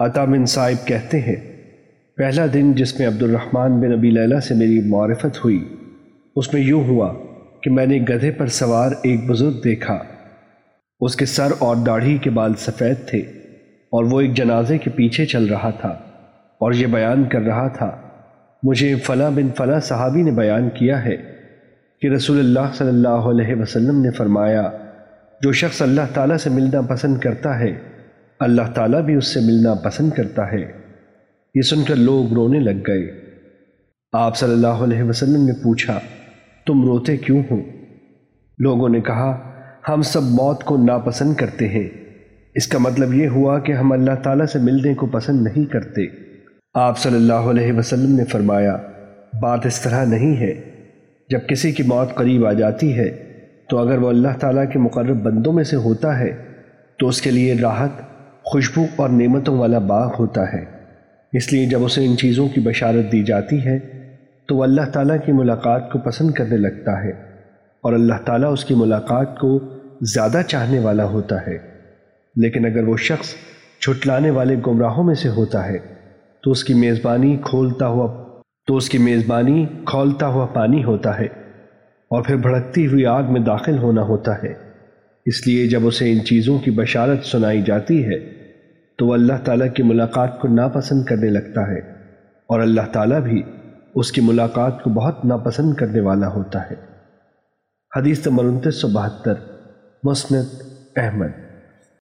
عطا بن صاحب کہتے ہیں، پہلا دن جس میں عبد الرحمن بن نبی لیلہ سے میری معرفت ہوئی، اس میں یوں ہوا کہ میں نے گدھے پر سوار ایک بزرگ دیکھا۔ اس کے سر اور داڑھی کے بال سفید تھے اور وہ ایک جنازے کے پیچھے چل رہا تھا اور یہ بیان کر رہا تھا۔ مجھے فلاں بن فلاں صحابی نے بیان کیا ہے کہ رسول اللہ صلی اللہ علیہ وسلم نے فرمایا، جو شخص اللہ تعالیٰ سے ملنا پسند کرتا ہے اللہ تعالیٰ بھی اس سے ملنا پسند کرتا ہے۔ یہ سن کر لوگ رونے لگ گئے۔ آپ صلی اللہ علیہ وسلم نے پوچھا، تم روتے کیوں ہو؟ لوگوں نے کہا، ہم سب موت کو ناپسند کرتے ہیں۔ اس کا مطلب یہ ہوا کہ ہم اللہ تعالیٰ سے ملنے کو پسند نہیں کرتے۔ آپ صلی اللہ علیہ وسلم نے فرمایا، بات اس طرح نہیں ہے۔ جب کسی کی موت قریب آ جاتی ہے، تو اگر وہ اللہ تعالیٰ کے مقرب بندوں میں سے ہوتا ہے، تو اس کے لیے راحت خوشبو اور نعمتوں والا باغ ہوتا ہے۔ اس لیے جب اسے ان چیزوں کی بشارت دی جاتی ہے، تو وہ اللہ تعالیٰ کی ملاقات کو پسند کرنے لگتا ہے اور اللہ تعالیٰ اس کی ملاقات کو زیادہ چاہنے والا ہوتا ہے۔ لیکن اگر وہ شخص چھٹلانے والے گمراہوں میں سے ہوتا ہے، تو اس کی میزبانی کھولتا ہوا، تو اس کی میزبانی کھولتا ہوا پانی ہوتا ہے اور پھر بھڑکتی ہوئی آگ میں داخل ہونا ہوتا ہے۔ اس لیے جب اسے ان چیزوں کی بشارت سنائی جاتی ہے تو وہ اللہ تعالیٰ کی ملاقات کو ناپسند کرنے لگتا ہے اور اللہ تعالیٰ بھی اس کی ملاقات کو بہت ناپسند کرنے والا ہوتا ہے۔ حدیث نمبر انتیس سو بہتر، مسند احمد۔